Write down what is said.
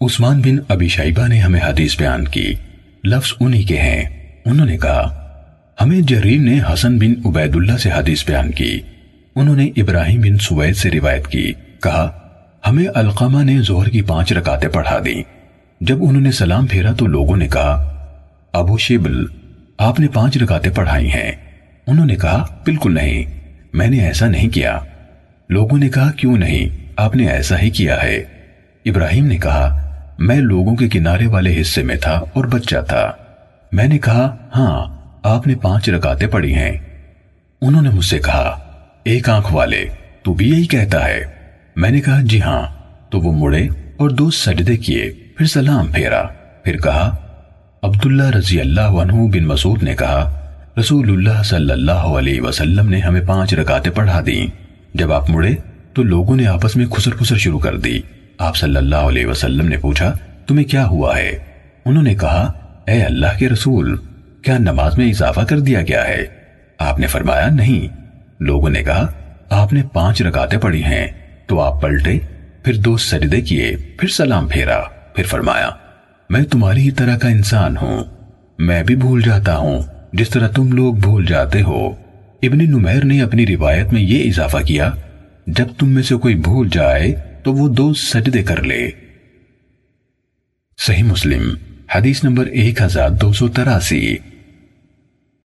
عثمان بن ابی شیبہ نے ہمیں حدیث بیان کی۔ لفظ انہی کے ہیں۔ انہوں نے کہا، ہمیں جریر نے حسن بن عبید اللہ سے حدیث بیان کی۔ انہوں نے ابراہیم بن سوید سے روایت کی۔ کہا، ہمیں القامہ نے زہر کی پانچ رکاتیں پڑھا دی جب انہوں نے سلام پھیرا تو لوگوں نے کہا، ابو شیبل، آپ نے پانچ رکاتیں پڑھائی ہیں۔ انہوں نے کہا، بالکل نہیں، میں نے ایسا نہیں کیا۔ لوگوں نے کہا، کیوں نہیں، آپ نے ایسا ہی کیا ہے۔ ابراہیم نے کہا میں لوگوں کے کنارے والے حصے میں تھا اور بچہ تھا۔ میں نے کہا ہاں آپ نے پانچ رکاتیں پڑھی ہیں۔ انہوں نے مجھ سے کہا، ایک آنکھ والے، تو بھی یہی کہتا ہے۔ میں نے کہا جی ہاں۔ تو وہ مڑے اور دو سجدے کیے، پھر سلام پھیرا۔ پھر کہا، عبداللہ رضی اللہ عنہ بن مسعود نے کہا، رسول اللہ صلی اللہ علیہ وسلم نے ہمیں پانچ رکاتیں پڑھا دیں۔ جب آپ مڑے، تو لوگوں نے آپس میں خسر خسر شروع کر دی۔ آپ صلی اللہ علیہ وسلم نے پوچھا، تمہیں کیا ہوا ہے؟ انہوں نے کہا، اے اللہ کے رسول، کیا نماز میں اضافہ کر دیا گیا ہے؟ آپ نے فرمایا، نہیں۔ لوگوں نے کہا، آپ نے پانچ رکاتیں پڑھی ہیں۔ تو آپ پلٹے، پھر دو سجدے کیے، پھر سلام پھیرا، پھر فرمایا، میں تمہاری ہی طرح کا انسان ہوں۔ میں بھی بھول جاتا ہوں، جس طرح تم لوگ بھول جاتے ہو۔ ابن نمیر نے اپنی روایت میں یہ اضافہ کیا، جب تم میں سے کوئی بھول جائے تو وہ دو سجدے کر لے۔ صحیح مسلم، حدیث نمبر ایک ہزار دو سو تراسی۔